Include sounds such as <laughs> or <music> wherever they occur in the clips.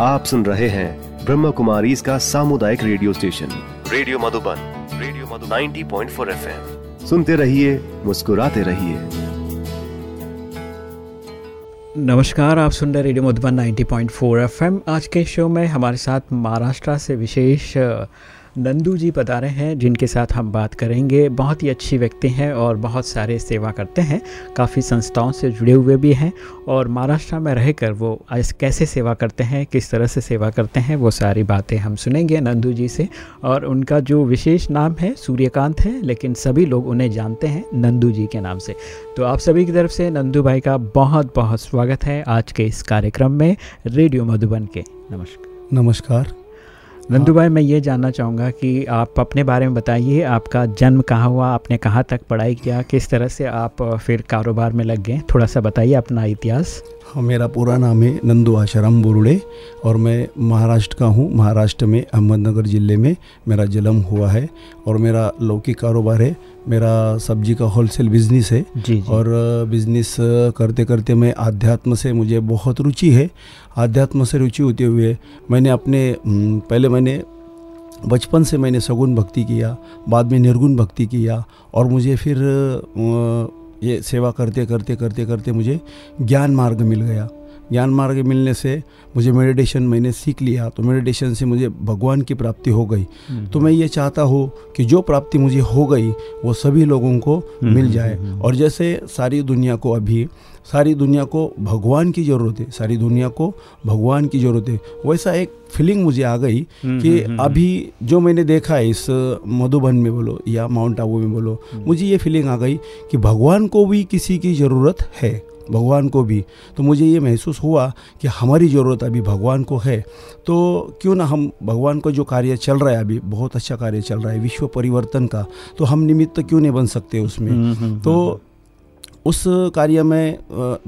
आप सुन रहे हैं ब्रह्म कुमारी इसका सामुदायिक radio station. Radio Madhuban radio Madhuban. 90.4 FM. सुनते रहिए मुस्कुराते रहिए। नमस्कार आप सुन रहे रेडियो मधुबन 90.4 एफएम। आज के शो में हमारे साथ महाराष्ट्र से विशेष नंदू जी बता रहे हैं, जिनके साथ हम बात करेंगे। बहुत ही अच्छी व्यक्ति हैं और बहुत सारे सेवा करते हैं। काफ़ी संस्थाओं से जुड़े हुए भी हैं और महाराष्ट्र में रहकर वो आज कैसे सेवा करते हैं, किस तरह से सेवा करते हैं, वो सारी बातें हम सुनेंगे नंदू जी से। और उनका जो विशेष नाम है, सूर्यकांत है, लेकिन सभी लोग उन्हें जानते हैं नंदू जी के नाम से। तो आप सभी की तरफ़ से नंदू भाई का बहुत बहुत स्वागत है आज के इस कार्यक्रम में रेडियो मधुबन के। नमस्कार। नमस्कार। नंदू भाई मैं ये जानना चाहूँगा कि आप अपने बारे में बताइए, आपका जन्म कहाँ हुआ, आपने कहाँ तक पढ़ाई किया, किस तरह से आप फिर कारोबार में लग गए? थोड़ा सा बताइए अपना इतिहास। हाँ मेरा पूरा नाम है नंदू आशाराम बुरुड़े और मैं महाराष्ट्र का हूँ। महाराष्ट्र में, अहमदनगर ज़िले में मेरा जन्म हुआ है और मेरा लौकिक कारोबार है। मेरा सब्ज़ी का होलसेल बिज़नेस है जी, जी। और बिज़नेस करते करते मैं आध्यात्म से मुझे बहुत रुचि है आध्यात्म से रुचि होते हुए मैंने अपने पहले मैंने बचपन से मैंने सगुन भक्ति किया बाद में निर्गुण भक्ति किया और मुझे फिर ये सेवा करते करते करते करते मुझे ज्ञान मार्ग मिल गया ज्ञान मार्ग मिलने से मुझे मेडिटेशन मैंने सीख लिया तो मेडिटेशन से मुझे भगवान की प्राप्ति हो गई। तो मैं ये चाहता हूँ कि जो प्राप्ति मुझे हो गई वो सभी लोगों को मिल जाए। और जैसे सारी दुनिया को अभी सारी दुनिया को भगवान की ज़रूरत है सारी दुनिया को भगवान की ज़रूरत है वैसा एक फीलिंग मुझे आ गई कि अभी जो मैंने देखा है इस मधुबन में बोलो या माउंट आबू में बोलो मुझे ये फीलिंग आ गई कि भगवान को भी किसी की ज़रूरत है। भगवान को भी तो मुझे ये महसूस हुआ कि हमारी ज़रूरत अभी भगवान को है। तो क्यों ना हम भगवान को जो कार्य चल रहा है अभी बहुत अच्छा कार्य चल रहा है विश्व परिवर्तन का तो हम निमित्त क्यों नहीं बन सकते उसमें? तो उस कार्य में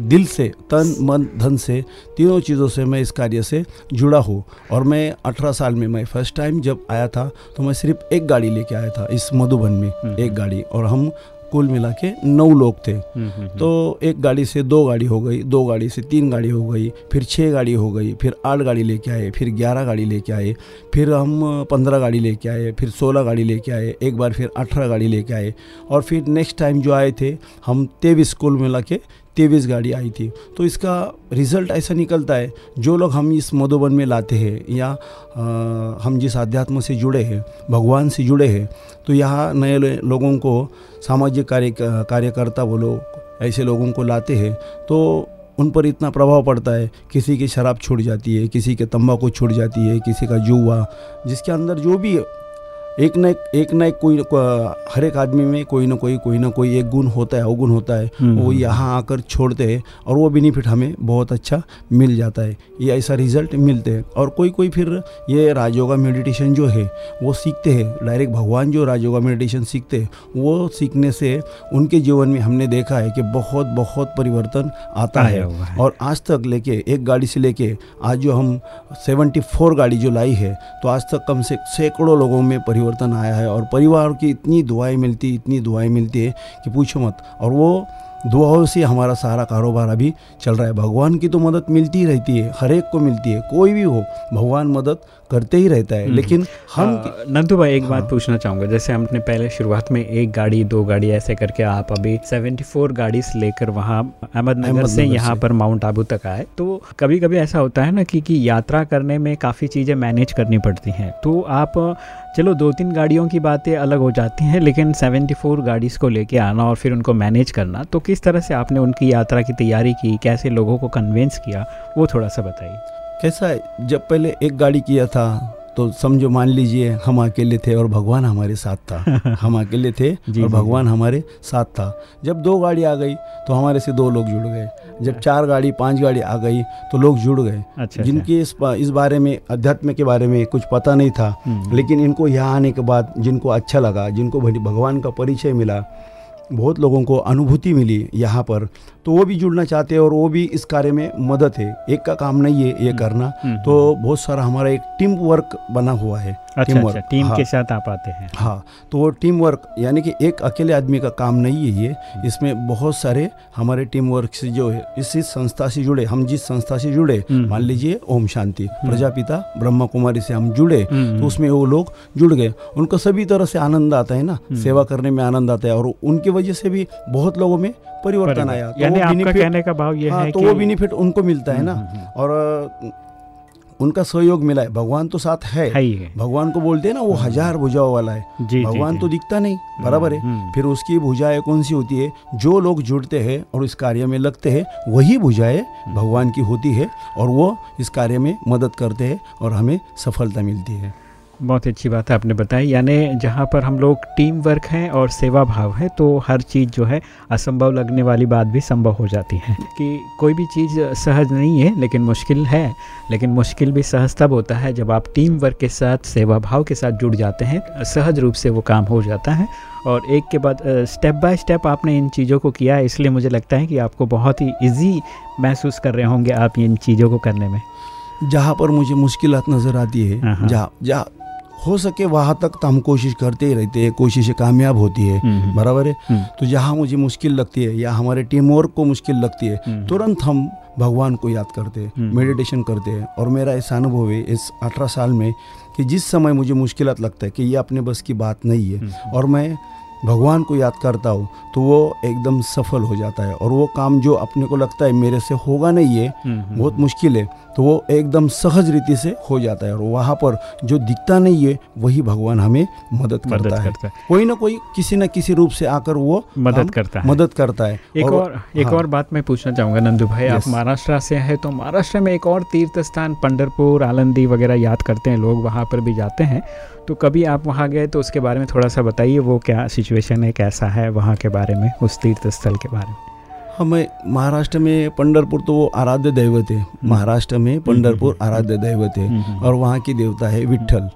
दिल से तन मन धन से तीनों चीज़ों से मैं इस कार्य से जुड़ा हूँ। और मैं अठारह साल में मैं फ़र्स्ट टाइम जब आया था तो मैं सिर्फ़ एक गाड़ी लेके आया था इस मधुबन में एक गाड़ी। और हम कुल मिला के नौ लोग थे हम्म, हम्म, हम्म। तो एक गाड़ी से दो गाड़ी हो गई दो गाड़ी से तीन गाड़ी हो गई फिर छः गाड़ी हो गई फिर आठ गाड़ी लेके आए फिर ग्यारह गाड़ी लेके आए फिर हम पंद्रह गाड़ी लेके आए फिर सोलह गाड़ी लेके आए एक बार फिर अठारह गाड़ी लेके आए और फिर नेक्स्ट टाइम जो आए थे हम तेईस कुल मिला के तेईस गाड़ी आई थी। तो इसका रिज़ल्ट ऐसा निकलता है जो लोग हम इस मधुबन में लाते हैं या आ, हम जिस अध्यात्म से जुड़े हैं भगवान से जुड़े हैं तो यहाँ नए लोगों को सामाजिक कार्य कार्यकर्ता वो लोग ऐसे लोगों को लाते हैं तो उन पर इतना प्रभाव पड़ता है किसी की शराब छूट जाती है किसी के तंबाकू छूट जाती है किसी का जुआ जिसके अंदर जो भी एक ना एक ना एक कोई हर एक आदमी में कोई ना कोई कोई ना कोई एक गुण होता है अवगुण होता है। हम्म, वो हम्म। यहाँ आकर छोड़ते हैं और वो बेनिफिट हमें बहुत अच्छा मिल जाता है। ये ऐसा रिज़ल्ट मिलते हैं। और कोई कोई फिर ये राजयोगा मेडिटेशन जो है वो सीखते हैं। डायरेक्ट भगवान जो राजयोगा मेडिटेशन सीखते हैं वो सीखने से उनके जीवन में हमने देखा है कि बहुत बहुत परिवर्तन आता है। और आज तक लेके एक गाड़ी से लेके आज जो हम सेवेंटी गाड़ी जो लाई है तो आज तक कम से सैकड़ों लोगों में परिवर्तन परिवर्तन आया है और परिवार की इतनी दुआएँ मिलती, इतनी दुआएँ मिलती है कि पूछो मत। और वो दुआओं से हमारा सारा कारोबार अभी चल रहा है। भगवान की तो मदद मिलती रहती है, हर एक को मिलती है, कोई भी हो, भगवान मदद करते ही रहता है। हम्म। लेकिन हम नंदू भाई एक हाँ। बात पूछना चाहूँगा। जैसे हमने पहले शुरुआत में एक गाड़ी दो गाड़ी ऐसे करके आप अभी 74 गाड़ी लेकर वहाँ अहमदनगर से यहाँ पर माउंट आबू तक आए तो कभी कभी ऐसा होता है ना कि, कि यात्रा करने में काफ़ी चीज़ें मैनेज करनी पड़ती हैं। तो आप चलो दो तीन गाड़ियों की बातें अलग हो जाती हैं लेकिन 74 गाड़ीज़ को लेके आना और फिर उनको मैनेज करना तो किस तरह से आपने उनकी यात्रा की तैयारी की कैसे लोगों को कन्वेंस किया वो थोड़ा सा बताइए। है जब पहले एक गाड़ी किया था तो समझो मान लीजिए हम अकेले थे और भगवान हमारे साथ था। <laughs> हम अकेले थे और भगवान हमारे साथ था। जब दो गाड़ी आ गई तो हमारे से दो लोग जुड़ गए। जब चार गाड़ी पाँच गाड़ी आ गई तो लोग जुड़ गए। अच्छा, अच्छा। जिनकी इस इस बारे में अध्यात्म के बारे में कुछ पता नहीं था हम्म। लेकिन इनको यहाँ आने के बाद जिनको अच्छा लगा जिनको भगवान का परिचय मिला बहुत लोगों को अनुभूति मिली यहाँ पर। तो वो भी जुड़ना चाहते हैं और वो भी इस कार्य में मदद है। एक का काम नहीं है ये हम्म, करना। हम्म, तो बहुत सारा हमारा एक टीम वर्क बना हुआ है। अच्छा, टीम वर्क। अच्छा, टीम हाँ, के साथ आप आते हैं। हाँ तो वो टीम वर्क यानी कि एक अकेले आदमी का काम नहीं है ये। इसमें बहुत सारे हमारे टीम वर्क से जो है इसी संस्था से जुड़े हम जिस संस्था से जुड़े हम्म। मान लीजिए ओम शांति हम्म। प्रजापिता ब्रह्मा कुमारी से हम जुड़े हम्म, तो उसमें वो लोग जुड़ गए। उनको सभी तरह से आनंद आता है ना। सेवा करने में आनंद आता है और उनकी वजह से भी बहुत लोगों में परिवर्तन आया। तो यानी आपका कहने का भाव ये हाँ, है तो वो बेनिफिट उनको मिलता है ना। और उनका सहयोग मिला है। भगवान तो साथ है, है भगवान को बोलते हैं ना वो हम्म। हज़ार भुजाओं वाला है। जी, भगवान जी, तो दिखता नहीं। हम्म, बराबर है। हम्म। फिर उसकी भुजाएँ कौन सी होती है? जो लोग जुड़ते हैं और इस कार्य में लगते हैं वही भुजाएँ भगवान की होती है और वो इस कार्य में मदद करते हैं और हमें सफलता मिलती है। बहुत अच्छी बात है आपने बताई। यानी जहाँ पर हम लोग टीम वर्क हैं और सेवा भाव है तो हर चीज़ जो है असंभव लगने वाली बात भी संभव हो जाती है। कि कोई भी चीज़ सहज नहीं है लेकिन मुश्किल है। लेकिन मुश्किल भी सहज तब होता है जब आप टीम वर्क के साथ सेवा भाव के साथ जुड़ जाते हैं सहज रूप से वो काम हो जाता है। और एक के बाद स्टेप बाय स्टेप आपने इन चीज़ों को किया है इसलिए मुझे लगता है कि आपको बहुत ही ईजी महसूस कर रहे होंगे आप इन चीज़ों को करने में। जहाँ पर मुझे मुश्किल नज़र आती है हाँ, हाँ। जहाँ जहाँ हो सके वहाँ तक तो हम कोशिश करते ही रहते हैं कोशिश कामयाब होती है। हम्म, हम्म। बराबर है? हम्म। तो जहाँ मुझे मुश्किल लगती है या हमारे टीम वर्क को मुश्किल लगती है तुरंत हम भगवान को याद करते हैं मेडिटेशन करते हैं। और मेरा ऐसा अनुभव है इस अठारह साल में कि जिस समय मुझे मुश्किल लगता है कि ये अपने बस की बात नहीं है और मैं भगवान को याद करता हूँ तो वो एकदम सफल हो जाता है। और वो काम जो अपने को लगता है मेरे से होगा नहीं है बहुत मुश्किल है तो वो एकदम सहज रीति से हो जाता है। और वहाँ पर जो दिखता नहीं है वही भगवान हमें मदद करता, मदद है।, करता है। कोई ना कोई किसी न किसी रूप से आकर वो मदद करता है। मदद करता है। एक और, और एक हाँ, और बात मैं पूछना चाहूँगा नंदू भाई आप महाराष्ट्र से हैं तो महाराष्ट्र में एक और तीर्थ स्थान पंडरपुर आलंदी वगैरह याद करते हैं लोग वहाँ पर भी जाते हैं। तो कभी आप वहाँ गए तो उसके बारे में थोड़ा सा बताइए वो क्या सिचुएशन है कैसा है वहाँ के बारे में उस तीर्थ स्थल के बारे में? हमें महाराष्ट्र में पंडरपुर तो वो आराध्य दैवत है। हम्म। महाराष्ट्र में पंडरपुर हम्म, हम्म, आराध्य दैवत है और वहाँ की देवता है विठल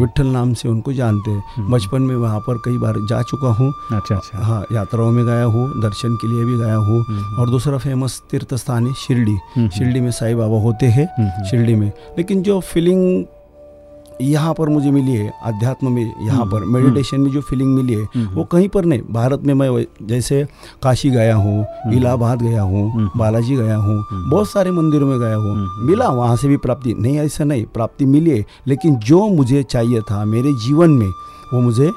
विठल नाम से उनको जानते हैं। बचपन में वहाँ पर कई बार जा चुका हूँ। अच्छा अच्छा। हाँ यात्राओं में गया हूँ दर्शन के लिए भी गया हूँ। और दूसरा फ़ेमस तीर्थ स्थान है शिरडी। शिरडी में साई बाबा होते हैं शिरडी में। लेकिन जो फीलिंग यहाँ पर मुझे मिली है अध्यात्म में यहाँ हम्म, पर मेडिटेशन हम्म। में जो फीलिंग मिली है हम्म, वो कहीं पर नहीं भारत में मैं जैसे काशी गया हूँ इलाहाबाद गया हूँ बालाजी गया हूँ बहुत सारे मंदिरों में गया हूँ मिला वहाँ से भी प्राप्ति नहीं ऐसा नहीं प्राप्ति मिली है लेकिन जो मुझे चाहिए था मेरे जीवन में वो मुझे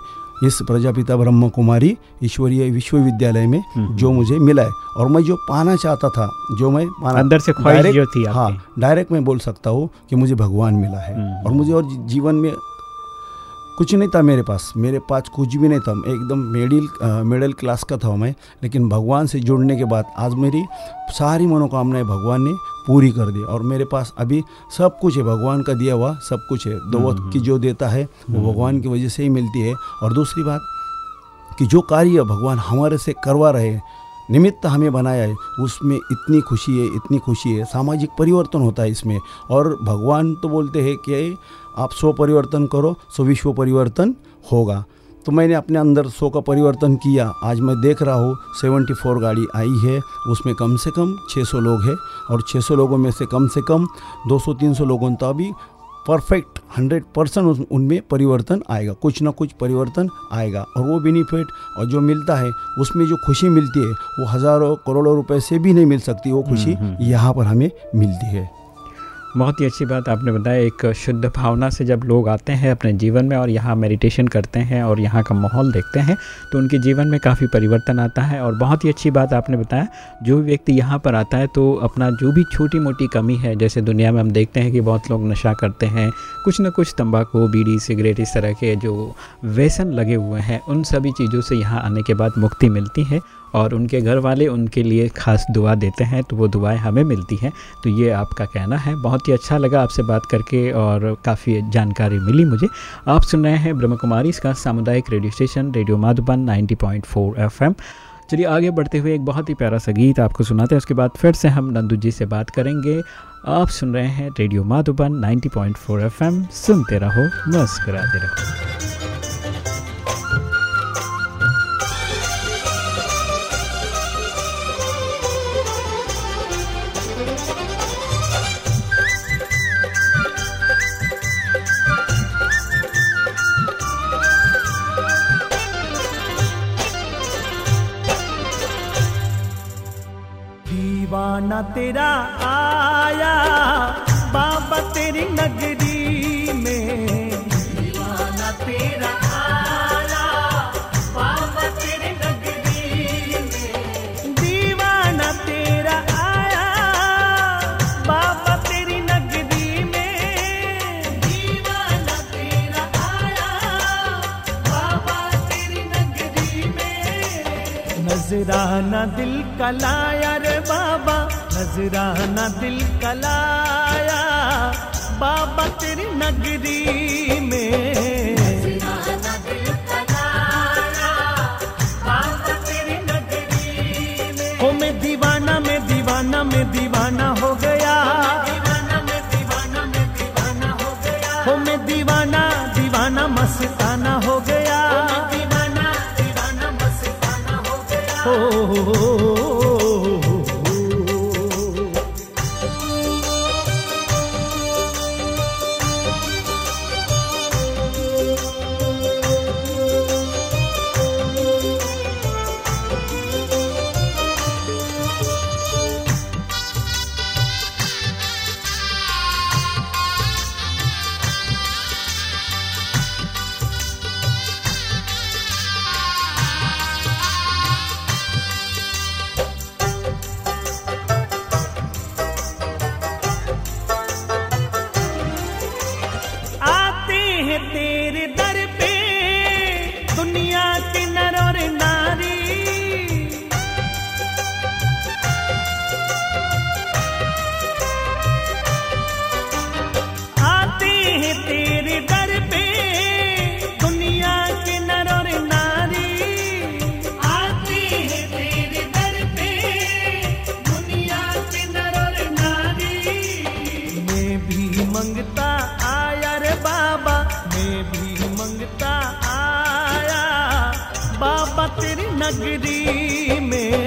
इस प्रजापिता ब्रह्म कुमारी ईश्वरीय विश्वविद्यालय में हम्म, जो हम्म। मुझे मिला है। और मैं जो पाना चाहता था जो मैं पाना अंदर से ख्वाहिश जो थी हाँ डायरेक्ट मैं बोल सकता हूँ कि मुझे भगवान मिला है। हम्म, और मुझे और जीवन में कुछ नहीं था मेरे पास। मेरे पास कुछ भी नहीं था। एकदम मिडिल मिडिल क्लास का था मैं। लेकिन भगवान से जुड़ने के बाद आज मेरी सारी मनोकामनाएँ भगवान ने पूरी कर दी। और मेरे पास अभी सब कुछ है भगवान का दिया हुआ सब कुछ है। दो वक्त हम्म, की जो देता है वो हम्म, भगवान की वजह से ही मिलती है। और दूसरी बात कि जो कार्य भगवान हमारे से करवा रहे हैं निमित्त हमें बनाया है उसमें इतनी खुशी है इतनी खुशी है। सामाजिक परिवर्तन होता है इसमें। और भगवान तो बोलते हैं कि आप स्व परिवर्तन करो सो विश्व परिवर्तन होगा। तो मैंने अपने अंदर सौ का परिवर्तन किया। आज मैं देख रहा हूँ सेवेंटी फोर गाड़ी आई है। उसमें कम से कम 600 लोग हैं और 600 लोगों में से कम से कम दो सौ तीन सौ लोगों तो अभी परफेक्ट 100 परसेंट उनमें परिवर्तन आएगा। कुछ ना कुछ परिवर्तन आएगा और वो बेनिफिट और जो मिलता है उसमें जो खुशी मिलती है वो हज़ारों करोड़ों रुपए से भी नहीं मिल सकती। वो खुशी हम्म, हम्म। यहाँ पर हमें मिलती है। बहुत ही अच्छी बात आपने बताया एक शुद्ध भावना से जब लोग आते हैं अपने जीवन में और यहाँ मेडिटेशन करते हैं और यहाँ का माहौल देखते हैं तो उनके जीवन में काफ़ी परिवर्तन आता है और बहुत ही अच्छी बात आपने बताया। जो भी व्यक्ति यहाँ पर आता है तो अपना जो भी छोटी मोटी कमी है, जैसे दुनिया में हम देखते हैं कि बहुत लोग नशा करते हैं, कुछ ना कुछ तंबाकू, बीड़ी, सिगरेट इस तरह के जो व्यसन लगे हुए हैं, उन सभी चीज़ों से यहाँ आने के बाद मुक्ति मिलती है। और उनके घर वाले उनके लिए ख़ास दुआ देते हैं तो वो दुआएँ हमें मिलती हैं। तो ये आपका कहना है। बहुत ही अच्छा लगा आपसे बात करके और काफ़ी जानकारी मिली मुझे। आप सुन रहे हैं ब्रह्म कुमारी इसका सामुदायिक radio station, radio Madhuban 90.4 FM. चलिए आगे बढ़ते हुए एक बहुत ही प्यारा सा गीत आपको सुनाते हैं, उसके बाद फिर से हम नंदू जी से बात करेंगे। आप सुन रहे हैं रेडियो माधुबन 90.4 एफएम। सुनते रहो, मुस्कराते रहो। दीवाना तेरा आया बाबा तेरी नगरी नजराना दिल कलाया लाया रे बाबा नजराना दिल कलाया। लाया बाबा तेरी नगरी में मंगता आया रे बाबा मैं भी मंगता आया। बाबा तेरी नगरी में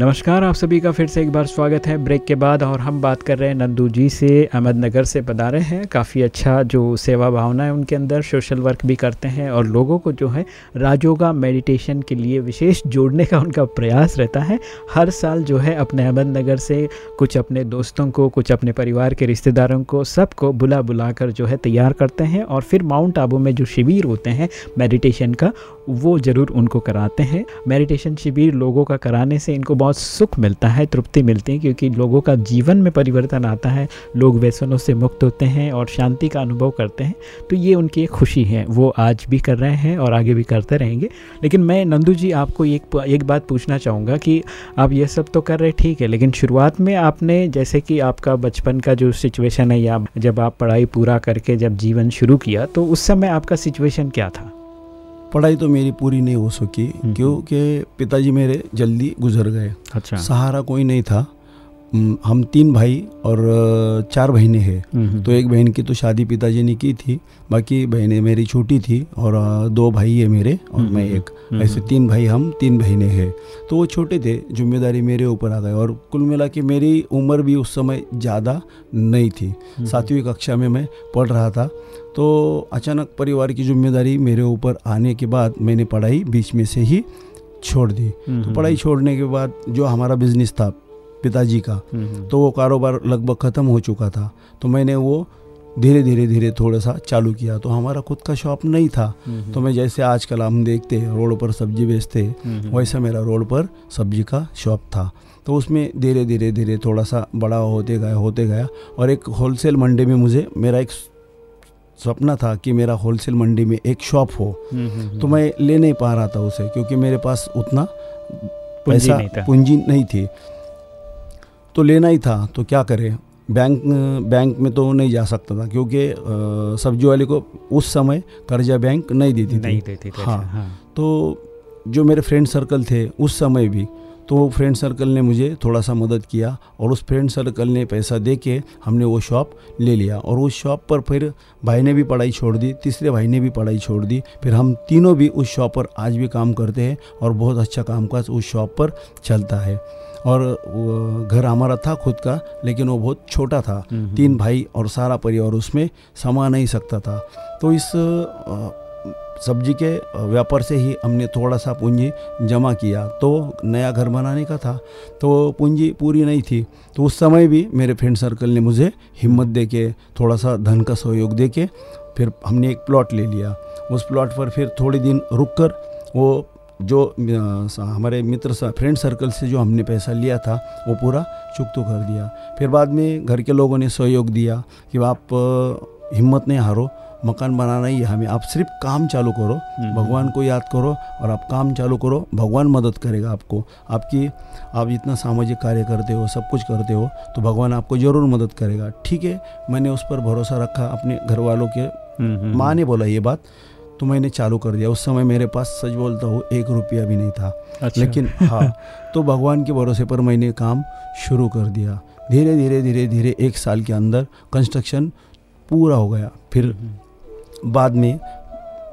नमस्कार, आप सभी का फिर से एक बार स्वागत है। ब्रेक के बाद और हम बात कर रहे हैं नंदू जी से, अहमदनगर से पधारे हैं। काफ़ी अच्छा जो सेवा भावना है उनके अंदर, सोशल वर्क भी करते हैं और लोगों को जो है राजोगा मेडिटेशन के लिए विशेष जोड़ने का उनका प्रयास रहता है। हर साल जो है अपने अहमदनगर से कुछ अपने दोस्तों को, कुछ अपने परिवार के रिश्तेदारों को, सबको बुला बुला कर जो है तैयार करते हैं और फिर माउंट आबू में जो शिविर होते हैं मेडिटेशन का, वो ज़रूर उनको कराते हैं। मेडिटेशन शिविर लोगों का कराने से इनको बहुत सुख मिलता है, तृप्ति मिलती है, क्योंकि लोगों का जीवन में परिवर्तन आता है। लोग व्यसनों से मुक्त होते हैं और शांति का अनुभव करते हैं। तो ये उनकी एक खुशी है। वो आज भी कर रहे हैं और आगे भी करते रहेंगे। लेकिन मैं, नंदू जी, आपको एक एक बात पूछना चाहूँगा कि आप ये सब तो कर रहे ठीक है, लेकिन शुरुआत में आपने, जैसे कि आपका बचपन का जो सिचुएशन है या जब आप पढ़ाई पूरा करके जब जीवन शुरू किया तो उस समय आपका सिचुएशन क्या था? पढ़ाई तो मेरी पूरी नहीं हो सकी क्योंकि पिताजी मेरे जल्दी गुजर गए। अच्छा। सहारा कोई नहीं था। हम्म, हम तीन भाई और चार बहनें हैं। तो एक बहन की तो शादी पिताजी ने की थी बाकी बहनें मेरी छोटी थी और दो भाई है मेरे और मैं एक। ऐसे तीन भाई हम तीन बहनें हैं। तो वो छोटे थे ज़िम्मेदारी मेरे ऊपर आ गए और कुल मिला के मेरी उम्र भी उस समय ज़्यादा नहीं थी। सातवीं कक्षा में मैं पढ़ रहा था। तो अचानक परिवार की ज़िम्मेदारी मेरे ऊपर आने के बाद मैंने पढ़ाई बीच में से ही छोड़ दी। तो पढ़ाई छोड़ने के बाद जो हमारा बिज़नेस था पिताजी का। तो वो कारोबार लगभग ख़त्म हो चुका था। तो मैंने वो धीरे धीरे धीरे थोड़ा सा चालू किया। तो हमारा खुद का शॉप नहीं था। नहीं। तो मैं जैसे आजकल हम देखते हैं रोड पर सब्ज़ी बेचते वैसा मेरा रोड पर सब्ज़ी का शॉप था। तो उसमें धीरे धीरे धीरे थोड़ा सा बड़ा होते गया होते गया। और एक होलसेल मंडी में मुझे मेरा एक सपना था कि मेरा होलसेल मंडी में एक शॉप हो। तो मैं ले नहीं पा रहा था उसे क्योंकि मेरे पास उतना पैसा पूंजी नहीं थी। तो लेना ही था तो क्या करें? बैंक बैंक में तो नहीं जा सकता था क्योंकि सब्ज़ी वाले को उस समय कर्जा बैंक नहीं देती थी। नहीं देती थी हाँ। हाँ। तो जो मेरे फ्रेंड सर्कल थे उस समय भी तो फ्रेंड सर्कल ने मुझे थोड़ा सा मदद किया और उस फ्रेंड सर्कल ने पैसा दे के हमने वो शॉप ले लिया और उस शॉप पर फिर भाई ने भी पढ़ाई छोड़ दी तीसरे भाई ने भी पढ़ाई छोड़ दी फिर हम तीनों भी उस शॉप पर आज भी काम करते हैं और बहुत अच्छा कामकाज उस शॉप पर चलता है। और घर हमारा था खुद का लेकिन वो बहुत छोटा था। हम्म, तीन भाई और सारा परिवार उसमें समा नहीं सकता था। तो इस सब्ज़ी के व्यापार से ही हमने थोड़ा सा पूंजी जमा किया। तो नया घर बनाने का था। तो पूंजी पूरी नहीं थी। तो उस समय भी मेरे फ्रेंड सर्कल ने मुझे हिम्मत दे के थोड़ा सा धन का सहयोग दे के फिर हमने एक प्लॉट ले लिया। उस प्लॉट पर फिर थोड़े दिन रुक कर वो जो हमारे मित्र फ्रेंड सर्कल से जो हमने पैसा लिया था वो पूरा चुकतो कर दिया। फिर बाद में घर के लोगों ने सहयोग दिया कि आप हिम्मत नहीं हारो मकान बनाना ही है हमें। आप सिर्फ़ काम चालू करो हम्म। भगवान को याद करो और आप काम चालू करो भगवान मदद करेगा आपको। आपकी आप इतना सामाजिक कार्य करते हो सब कुछ करते हो तो भगवान आपको ज़रूर मदद करेगा। ठीक है मैंने उस पर भरोसा रखा अपने घर वालों के हम्म, हम्म, माँ ने बोला ये बात। तो मैंने चालू कर दिया। उस समय मेरे पास सच बोलता हूँ एक रुपया भी नहीं था। अच्छा। लेकिन हाँ <laughs> तो भगवान के भरोसे पर मैंने काम शुरू कर दिया। धीरे धीरे धीरे धीरे एक साल के अंदर कंस्ट्रक्शन पूरा हो गया। फिर हम्म, बाद में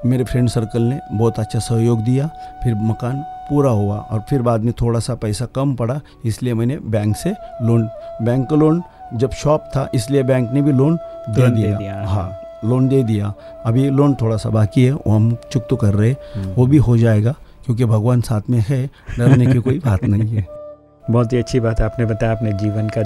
मेरे फ्रेंड सर्कल ने बहुत अच्छा सहयोग दिया। फिर मकान पूरा हुआ और फिर बाद में थोड़ा सा पैसा कम पड़ा इसलिए मैंने बैंक से लोन बैंक का लोन जब शॉप था इसलिए बैंक ने भी लोन दे दे दिया, दिया, हाँ। लोन दे दिया। अभी लोन थोड़ा सा बाकी है वो हम चुक तो कर रहे हैं, हम्म। वो भी हो जाएगा क्योंकि भगवान साथ में है डरने की कोई बात नहीं है। <laughs> बहुत ही अच्छी बात है आपने बताया अपने जीवन का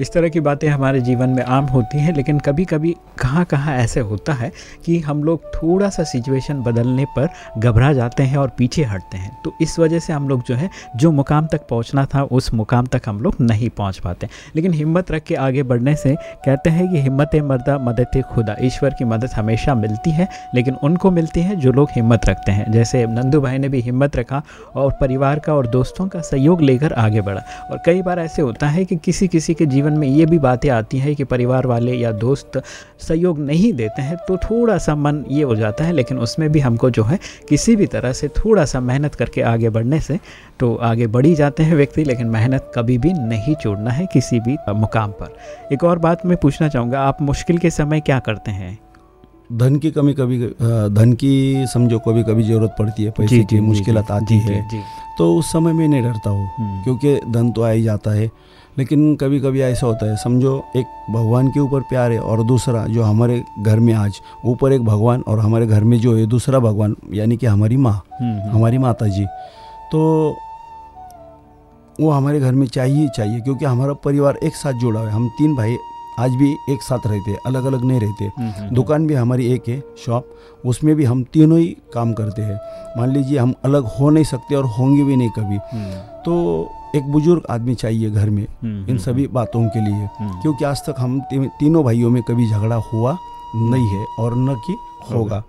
इस तरह की बातें हमारे जीवन में आम होती हैं, लेकिन कभी कभी कहाँ कहाँ ऐसे होता है कि हम लोग थोड़ा सा सिचुएशन बदलने पर घबरा जाते हैं और पीछे हटते हैं। तो इस वजह से हम लोग जो है, जो मुकाम तक पहुँचना था, उस मुकाम तक हम लोग नहीं पहुँच पाते। लेकिन हिम्मत रख के आगे बढ़ने से कहते हैं कि हिम्मत मर्दा, मदद खुदा। ईश्वर की मदद हमेशा मिलती है, लेकिन उनको मिलती है जो लोग हिम्मत रखते हैं। जैसे नंदू भाई ने भी हिम्मत रखा और परिवार का और दोस्तों का सहयोग लेकर आगे बढ़ा। और कई बार ऐसे होता है कि किसी किसी के जीवन में ये भी बातें आती हैं कि परिवार वाले या दोस्त सहयोग नहीं देते हैं तो थोड़ा सा मन ये हो जाता है लेकिन उसमें भी हमको जो है किसी भी तरह से थोड़ा सा मेहनत करके आगे बढ़ने से तो आगे बढ़ ही जाते हैं व्यक्ति लेकिन मेहनत कभी भी नहीं छोड़ना है किसी भी मुकाम पर। एक और बात मैं पूछना चाहूँगा आप मुश्किल के समय क्या करते हैं? धन की कमी कभी धन की समझो कभी कभी ज़रूरत पड़ती है पैसे की मुश्किलात आती जी, है। जी। तो उस समय मैं नहीं डरता हूँ हम्म, क्योंकि धन तो आ ही जाता है। लेकिन कभी कभी ऐसा होता है समझो एक भगवान के ऊपर प्यार है और दूसरा जो हमारे घर में आज ऊपर एक भगवान और हमारे घर में जो है दूसरा भगवान यानी कि हमारी माँ हम्म, हम्म, हमारी माता जी तो वो हमारे घर में चाहिए चाहिए क्योंकि हमारा परिवार एक साथ जुड़ा हुआ है। हम तीन भाई आज भी एक साथ रहते हैं अलग अलग नहीं रहते। हम्म, दुकान भी हमारी एक है शॉप उसमें भी हम तीनों ही काम करते हैं। मान लीजिए हम अलग हो नहीं सकते और होंगे भी नहीं कभी। तो एक बुज़ुर्ग आदमी चाहिए घर में हम्म, इन सभी बातों के लिए। हम्म, क्योंकि आज तक हम ती, तीनों भाइयों में कभी झगड़ा हुआ नहीं है और न कि होगा।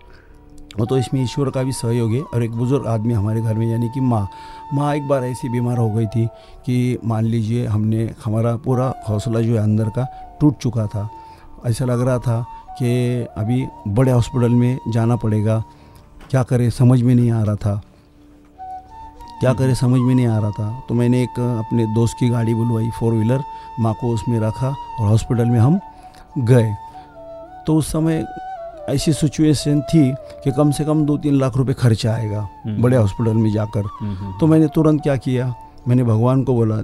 वो तो इसमें ईश्वर का भी सहयोग है और एक बुज़ुर्ग आदमी हमारे घर में यानी कि माँ। माँ एक बार ऐसी बीमार हो गई थी कि मान लीजिए हमने हमारा पूरा हौसला जो है अंदर का टूट चुका था। ऐसा लग रहा था कि अभी बड़े हॉस्पिटल में जाना पड़ेगा। क्या करें? समझ में नहीं आ रहा था। क्या करें समझ में नहीं आ रहा था। तो मैंने एक अपने दोस्त की गाड़ी बुलवाई फोर व्हीलर माँ को उसमें रखा और हॉस्पिटल में हम गए। तो उस समय ऐसी सिचुएशन थी कि कम से कम दो तीन लाख रुपए खर्चा आएगा हम्म। बड़े हॉस्पिटल में जाकर। हम्म, हम्म, तो मैंने तुरंत क्या किया मैंने भगवान को बोला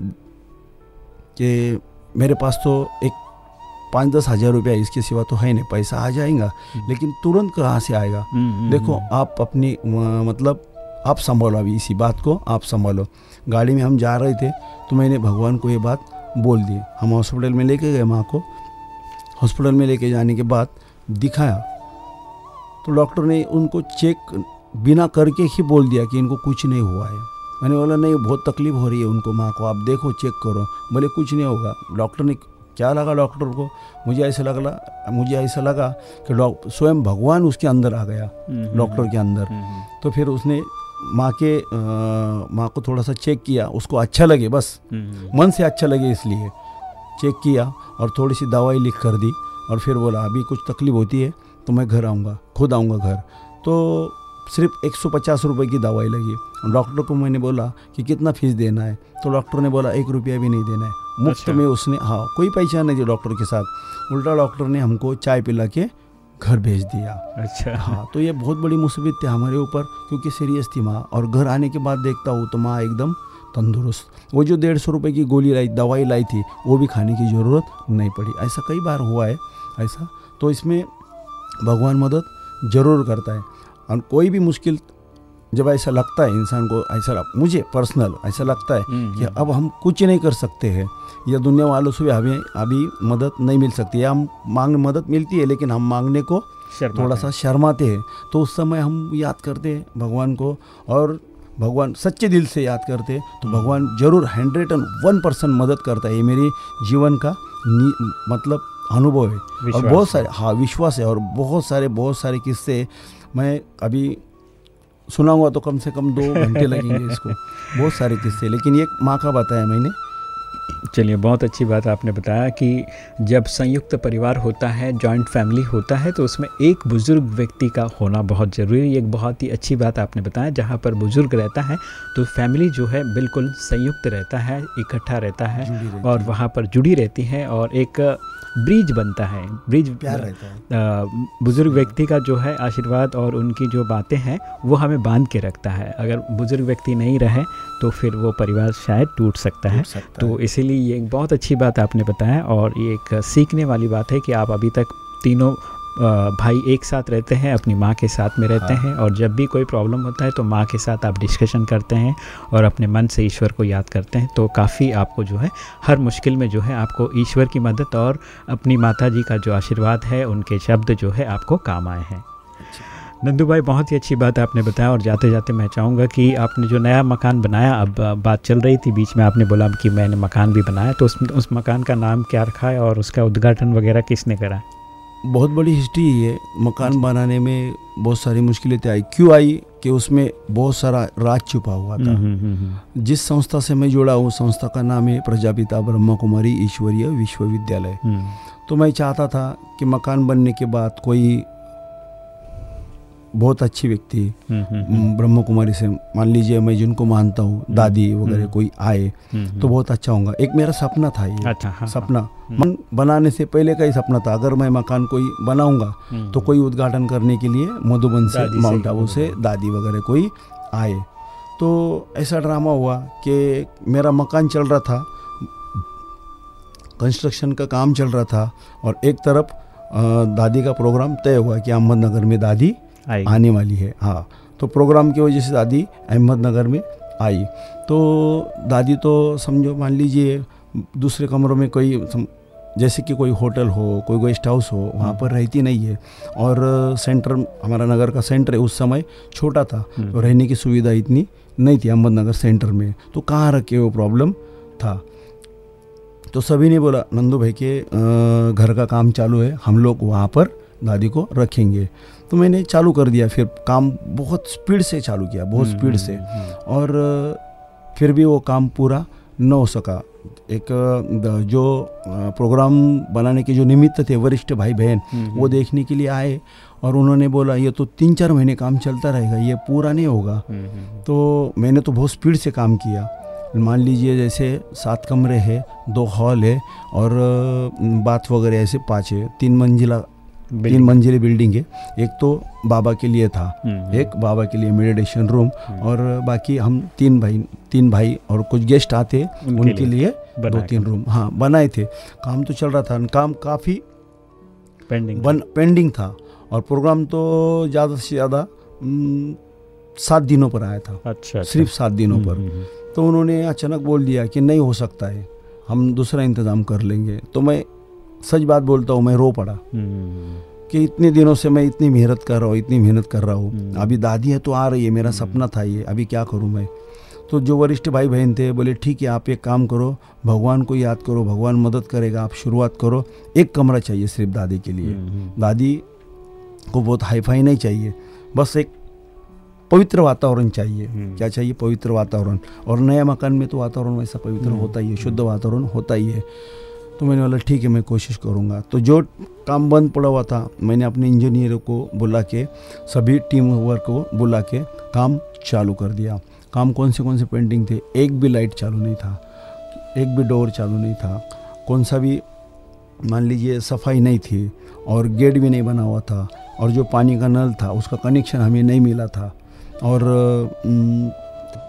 कि मेरे पास तो एक पाँच दस हज़ार रुपया इसके सिवा तो है नहीं पैसा आ जाएगा। लेकिन तुरंत कहाँ से आएगा? हम्म, हम्म, देखो हम्म, आप अपनी मतलब आप संभालो अभी इसी बात को आप संभालो। गाड़ी में हम जा रहे थे तो मैंने भगवान को ये बात बोल दी। हम हॉस्पिटल में लेके गए माँ को। हॉस्पिटल में लेके जाने के बाद दिखाया। तो डॉक्टर ने उनको चेक बिना करके ही बोल दिया कि इनको कुछ नहीं हुआ है। मैंने बोला नहीं बहुत तकलीफ़ हो रही है उनको माँ को। आप देखो चेक करो। बोले कुछ नहीं होगा। डॉक्टर ने क्या लगा डॉक्टर को? मुझे ऐसा लगा मुझे ऐसा लगा कि डॉक्टर स्वयं भगवान उसके अंदर आ गया हम्म, डॉक्टर के अंदर। हम्म, हम्म, तो फिर उसने माँ के माँ को थोड़ा सा चेक किया उसको अच्छा लगे बस। हम्म, हम्म, मन से अच्छा लगे इसलिए। चेक किया और थोड़ी सी दवाई लिख कर दी और फिर बोला अभी कुछ तकलीफ़ होती है तो मैं घर आऊँगा खुद आऊँगा घर। तो सिर्फ़ एक सौ पचास रुपये की दवाई लगी। डॉक्टर को मैंने बोला कि कितना फ़ीस देना है? तो डॉक्टर ने बोला एक रुपया भी नहीं देना है। मुफ़्त अच्छा। में उसने हाँ कोई पहचान नहीं थी डॉक्टर के साथ। उल्टा डॉक्टर ने हमको चाय पिला के घर भेज दिया। अच्छा। हाँ तो ये बहुत बड़ी मुसीबत थी हमारे ऊपर क्योंकि सीरियस थी माँ और घर आने के बाद देखता हूँ तो माँ एकदम तंदुरुस्त। वो जो डेढ़ सौ रुपये की गोली लाई दवाई लाई थी वो भी खाने की ज़रूरत नहीं पड़ी। ऐसा कई बार हुआ है ऐसा। तो इसमें भगवान मदद ज़रूर करता है। और कोई भी मुश्किल जब ऐसा लगता है इंसान को ऐसा मुझे पर्सनल ऐसा लगता है हम्म, कि अब हम कुछ नहीं कर सकते हैं। या दुनिया वालों से भी हमें अभी मदद नहीं मिल सकती है। हम मांग मदद मिलती है लेकिन हम मांगने को थोड़ा सा शर्माते हैं। तो उस समय हम याद करते हैं भगवान को और भगवान सच्चे दिल से याद करते हैं। तो भगवान ज़रूर हंड्रेड एंड वन परसेंट मदद करता है। ये मेरे जीवन का मतलब अनुभव है। और बहुत सारे हाँ विश्वास है। और बहुत सारे बहुत सारे किस्से मैं अभी सुनाऊँगा तो कम से कम दो घंटे लगेंगे इसको। बहुत सारे किस्से, लेकिन ये माँ का बताया मैंने। चलिए बहुत अच्छी बात आपने बताया कि जब संयुक्त परिवार होता है जॉइंट फैमिली होता है तो उसमें एक बुज़ुर्ग व्यक्ति का होना बहुत ज़रूरी है। एक बहुत ही अच्छी बात आपने बताया जहाँ पर बुज़ुर्ग रहता है तो फैमिली जो है बिल्कुल संयुक्त रहता है इकट्ठा रहता है रहती और वहाँ पर जुड़ी रहती है और एक ब्रिज बनता है। ब्रिज प्यार रहता है। बुज़ुर्ग व्यक्ति का जो है आशीर्वाद और उनकी जो बातें हैं वो हमें बाँध के रखता है। अगर बुज़ुर्ग व्यक्ति नहीं रहे तो फिर वो परिवार शायद टूट सकता है। तो है। इसीलिए ये एक बहुत अच्छी बात आपने बताया और ये एक सीखने वाली बात है कि आप अभी तक तीनों भाई एक साथ रहते हैं अपनी माँ के साथ में रहते हाँ। हैं और जब भी कोई प्रॉब्लम होता है तो माँ के साथ आप डिस्कशन करते हैं और अपने मन से ईश्वर को याद करते हैं तो काफ़ी आपको जो है हर मुश्किल में जो है आपको ईश्वर की मदद और अपनी माता जी का जो आशीर्वाद है उनके शब्द जो है आपको काम आए हैं नंदू भाई बहुत ही अच्छी बात आपने बताया और जाते जाते मैं चाहूँगा कि आपने जो नया मकान बनाया अब बात चल रही थी बीच में आपने बोला कि मैंने मकान भी बनाया तो उस उस मकान का नाम क्या रखा है और उसका उद्घाटन वगैरह किसने करा? है बहुत बड़ी हिस्ट्री है मकान बनाने में बहुत सारी मुश्किलें आई क्यों आई कि उसमें बहुत सारा राज छुपा हुआ था। हम्म, हम्म, हम्म, जिस संस्था से मैं जुड़ा हूँ संस्था का नाम है प्रजापिता ब्रह्मा कुमारी ईश्वरीय विश्वविद्यालय। तो मैं चाहता था कि मकान बनने के बाद कोई बहुत अच्छी व्यक्ति हम्म, हम्म, हम्म, ब्रह्म कुमारी से मान लीजिए मैं जिनको मानता हूँ दादी वगैरह। कोई आए तो बहुत अच्छा होगा। एक मेरा सपना था ये अच्छा हाँ, सपना। मन बनाने से पहले का ही सपना था। अगर मैं मकान कोई बनाऊँगा तो कोई उद्घाटन करने के लिए मधुबन से माउंट आबू से दादी वगैरह कोई आए। तो ऐसा ड्रामा हुआ कि मेरा मकान चल रहा था कंस्ट्रक्शन का काम चल रहा था और एक तरफ़ दादी का प्रोग्राम तय हुआ कि अहमदनगर में दादी। आने वाली है हाँ। तो प्रोग्राम की वजह से दादी अहमदनगर में आई। तो दादी तो समझो मान लीजिए दूसरे कमरों में कोई जैसे कि कोई होटल हो कोई गेस्ट हाउस हो वहाँ पर रहती नहीं है। और सेंटर हमारा नगर का सेंटर है उस समय छोटा था। हम्म, तो रहने की सुविधा इतनी नहीं थी अहमदनगर सेंटर में। तो कहाँ रखे वो प्रॉब्लम था? तो सभी ने बोला नंदू भाई के घर का काम चालू है हम लोग वहाँ पर दादी को रखेंगे। तो मैंने चालू कर दिया फिर काम बहुत स्पीड से चालू किया बहुत हम्म, स्पीड से। हम्म, हम्म, और फिर भी वो काम पूरा न हो सका। एक जो प्रोग्राम बनाने के जो निमित्त थे वरिष्ठ भाई बहन हम्म, वो देखने के लिए आए और उन्होंने बोला ये तो तीन चार महीने काम चलता रहेगा ये पूरा नहीं होगा। हम्म, हम्म, तो मैंने तो बहुत स्पीड से काम किया। मान लीजिए जैसे सात कमरे हैं दो हॉल है और बाथ वगैरह ऐसे पाँच है तीन मंजिला तीन। मंजिली बिल्डिंग है। एक तो बाबा के लिए था हम्म, एक बाबा के लिए मेडिटेशन रूम हम्म, और बाकी हम तीन भाई तीन भाई और कुछ गेस्ट आते उनके उनके लिए लिए दो तीन रूम हाँ बनाए थे। काम तो चल रहा था काम काफ़ी पेंडिंग बन पेंडिंग था और प्रोग्राम तो ज़्यादा से ज़्यादा हम्म, सात दिनों पर आया था। अच्छा अच्छा। सिर्फ़ सात दिनों हम्म, पर। हम्म, हम्म, तो उन्होंने अचानक बोल दिया कि नहीं हो सकता है हम दूसरा इंतज़ाम कर लेंगे। तो मैं सच बात बोलता हूँ मैं रो पड़ा। हम्म, कि इतने दिनों से मैं इतनी मेहनत कर रहा हूँ इतनी मेहनत कर रहा हूँ। हम्म। अभी दादी है तो आ रही है मेरा सपना था ये अभी क्या करूँ मैं? तो जो वरिष्ठ भाई बहन थे बोले ठीक है आप एक काम करो भगवान को याद करो भगवान मदद करेगा आप शुरुआत करो एक कमरा चाहिए सिर्फ़ दादी के लिए। हम्म, हम्म, दादी को बहुत हाई फाई नहीं चाहिए बस एक पवित्र वातावरण चाहिए। हम्म। क्या चाहिए? पवित्र वातावरण। और नया मकान में तो वातावरण वैसा पवित्र हम्म, होता ही है शुद्ध हम्म। वातावरण होता ही है। तो मैंने बोला ठीक है मैं कोशिश करूँगा। तो जो काम बंद पड़ा हुआ था मैंने अपने इंजीनियर को बुला के सभी टीम वर्क को बुला के काम चालू कर दिया। काम कौन से कौन से पेंटिंग थे? एक भी लाइट चालू नहीं था एक भी डोर चालू नहीं था कौन सा भी मान लीजिए सफ़ाई नहीं थी और गेट भी नहीं बना हुआ था और जो पानी का नल था उसका कनेक्शन हमें नहीं मिला था और अम,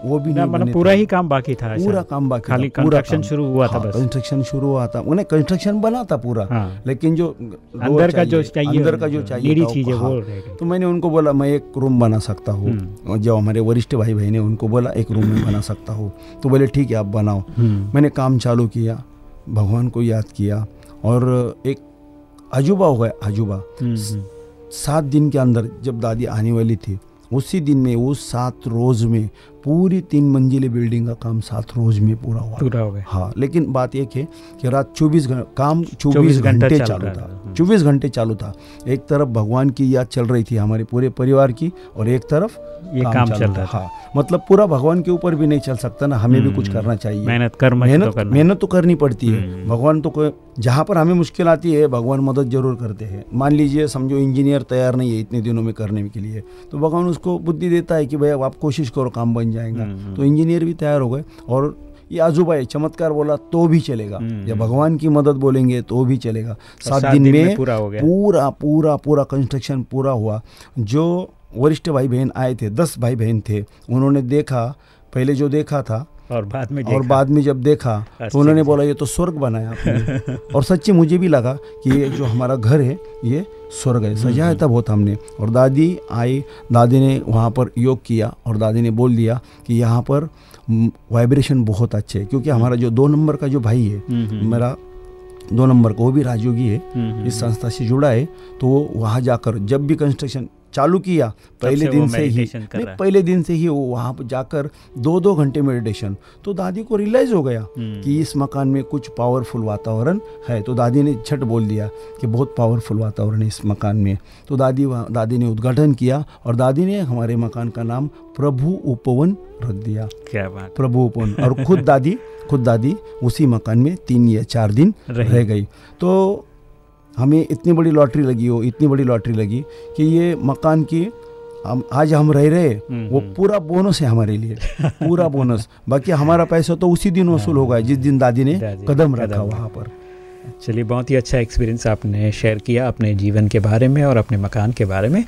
वो भी नहीं मतलब पूरा ही काम बाकी था पूरा काम बाकी खाली कंस्ट्रक्शन शुरू हुआ था हाँ, बस। कंस्ट्रक्शन शुरू हुआ था। उन्हें कंस्ट्रक्शन बना था पूरा हाँ। लेकिन जो अंदर का जो चाहिए अंदर का जो चाहिए चीज़ें हाँ। वो तो मैंने उनको बोला मैं एक रूम बना सकता हूँ। हम्म। और जो हमारे वरिष्ठ भाई बहन है उनको बोला एक रूम में बना सकता हूँ। तो बोले ठीक है आप बनाओ। हम्म, मैंने काम चालू किया भगवान को याद किया और एक अजूबा हो गया अजूबा। हम्म, सात दिन के अंदर जब दादी आने वाली थी उसी दिन में वो सात रोज में पूरी तीन मंजिले बिल्डिंग का काम सात रोज में पूरा हुआ। पूरा हो गया। हाँ लेकिन बात एक है कि रात 24 घंटे काम 24 24 घंटे चालू था। 24 घंटे चालू था। एक तरफ़ भगवान की याद चल रही थी हमारे पूरे परिवार की और एक तरफ़ ये काम चालू चल रहा था। हाँ मतलब पूरा भगवान के ऊपर भी नहीं चल सकता ना हमें भी कुछ हम्म। करना चाहिए। मेहनत कर्म तो मेहनत करना। मेहनत तो करनी पड़ती है। हम्म। भगवान तो कोई जहाँ पर हमें मुश्किल आती है भगवान मदद ज़रूर करते हैं। मान लीजिए समझो इंजीनियर तैयार नहीं है इतने दिनों में करने के लिए तो भगवान उसको बुद्धि देता है कि भाई आप कोशिश करो काम बन जाएगा। हम्म। तो इंजीनियर भी तैयार हो गए और ये आजू भाई चमत्कार बोला तो भी चलेगा। हम्म। या भगवान की मदद बोलेंगे तो भी चलेगा। और सात दिन में पूरा हो गया। पूरा पूरा पूरा कंस्ट्रक्शन पूरा हुआ। जो वरिष्ठ भाई बहन आए थे दस भाई बहन थे उन्होंने देखा पहले जो देखा था और बाद में और बाद में जब देखा अच्छा, तो उन्होंने। बोला ये तो स्वर्ग बनाया आपने। <laughs> और सच्ची मुझे भी लगा कि ये जो हमारा घर है ये स्वर्ग है। सजाया था बहुत हमने। और दादी आई दादी ने वहाँ पर योग किया और दादी ने बोल दिया कि यहाँ पर वाइब्रेशन बहुत अच्छे है क्योंकि हमारा जो दो नंबर का जो भाई है हम्म, हम्म, मेरा दो नंबर का वो भी राजयोगी है हम्म, इस संस्था से जुड़ा है तो वो वहाँ जाकर जब भी कंस्ट्रक्शन चालू किया पहले दिन से ही नहीं, पहले दिन से ही वो वहाँ पर जाकर दो दो घंटे मेडिटेशन तो दादी को रियलाइज़ हो गया हम्म। कि इस मकान में कुछ पावरफुल वातावरण है। तो दादी ने झट बोल दिया कि बहुत पावरफुल वातावरण है इस मकान में। तो दादी दादी ने उद्घाटन किया और दादी ने हमारे मकान का नाम प्रभु उपवन रख दिया। क्या बात प्रभु उपवन। और खुद दादी खुद दादी उसी मकान में तीन या चार दिन रह गई। तो हमें इतनी बड़ी लॉटरी लगी हो इतनी बड़ी लॉटरी लगी कि ये मकान की हम आज हम रह रहे हम्म, वो हम्म। पूरा बोनस है हमारे लिए <laughs> पूरा बोनस बाकी हमारा पैसा तो उसी दिन वसूल होगा जिस दिन दादी ने दादी कदम रखा। वहाँ पर चलिए बहुत ही अच्छा एक्सपीरियंस आपने शेयर किया अपने जीवन के बारे में और अपने मकान के बारे में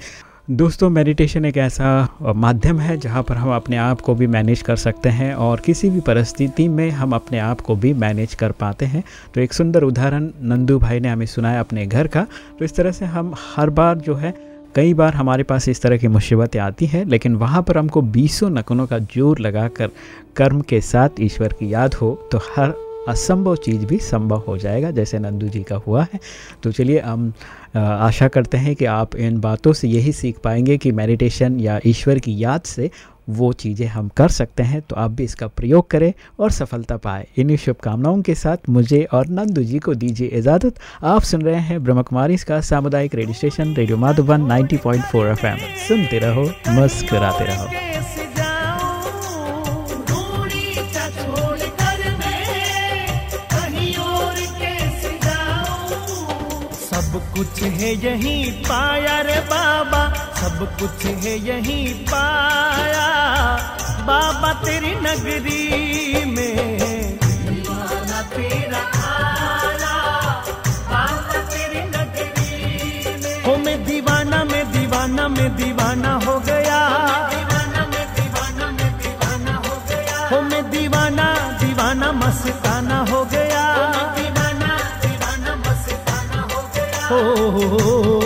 दोस्तों मेडिटेशन एक ऐसा माध्यम है जहाँ पर हम अपने आप को भी मैनेज कर सकते हैं और किसी भी परिस्थिति में हम अपने आप को भी मैनेज कर पाते हैं। तो एक सुंदर उदाहरण नंदू भाई ने हमें सुनाया अपने घर का। तो इस तरह से हम हर बार जो है, कई बार हमारे पास इस तरह की मुसीबतें आती हैं, लेकिन वहाँ पर हमको बीसों नकुनों का ज़ोर लगाकर कर्म के साथ ईश्वर की याद हो तो हर असंभव चीज़ भी संभव हो जाएगा, जैसे नंदू जी का हुआ है। तो चलिए, हम आशा करते हैं कि आप इन बातों से यही सीख पाएँगे कि मेडिटेशन या ईश्वर की याद से वो चीज़ें हम कर सकते हैं। तो आप भी इसका प्रयोग करें और सफलता पाए। इन्हीं शुभकामनाओं के साथ मुझे और नंदू जी को दीजिए इजाज़त। आप सुन रहे हैं ब्रह्म कुमारी इसका सामुदायिक radio station, radio Madhuban 90.4 FM. सुनते रहो, मुस्कुराते रहो। कुछ है यहीं पाया रे बाबा, सब कुछ है यहीं पाया। बाबा तेरी नगरी में हो मैं हो दीवाना, मैं दीवाना मैं दीवाना हो गया। हो मैं दीवाना दीवाना मस्ताना हो गया। हो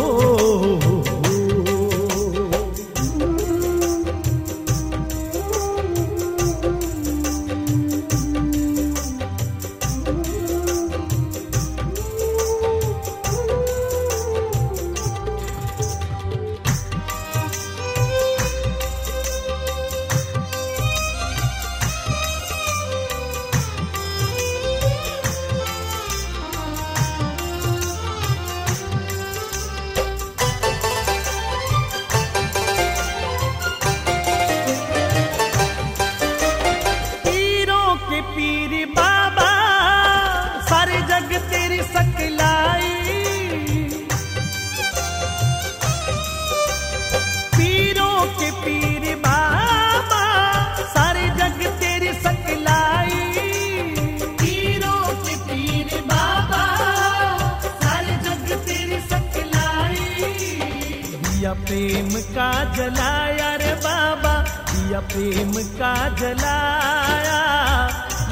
प्रेम का जलाया।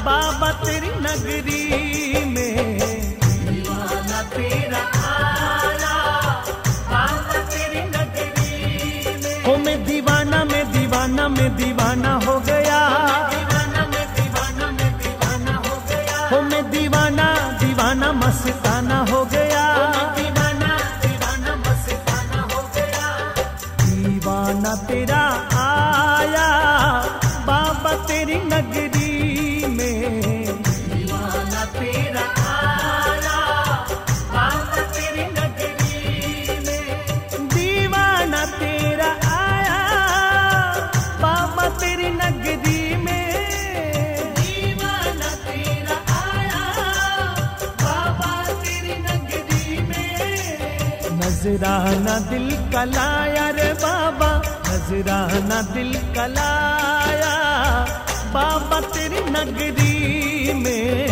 बाबा तेरी नगरी में दीवाना तेरा आया। बाबा तेरी नगरी में। मैं दीवाना मैं दीवाना मैं दीवाना। खजराना दिल कलाया रे बाबा खजराना दिल कलाया। बाबा तेरी नगरी में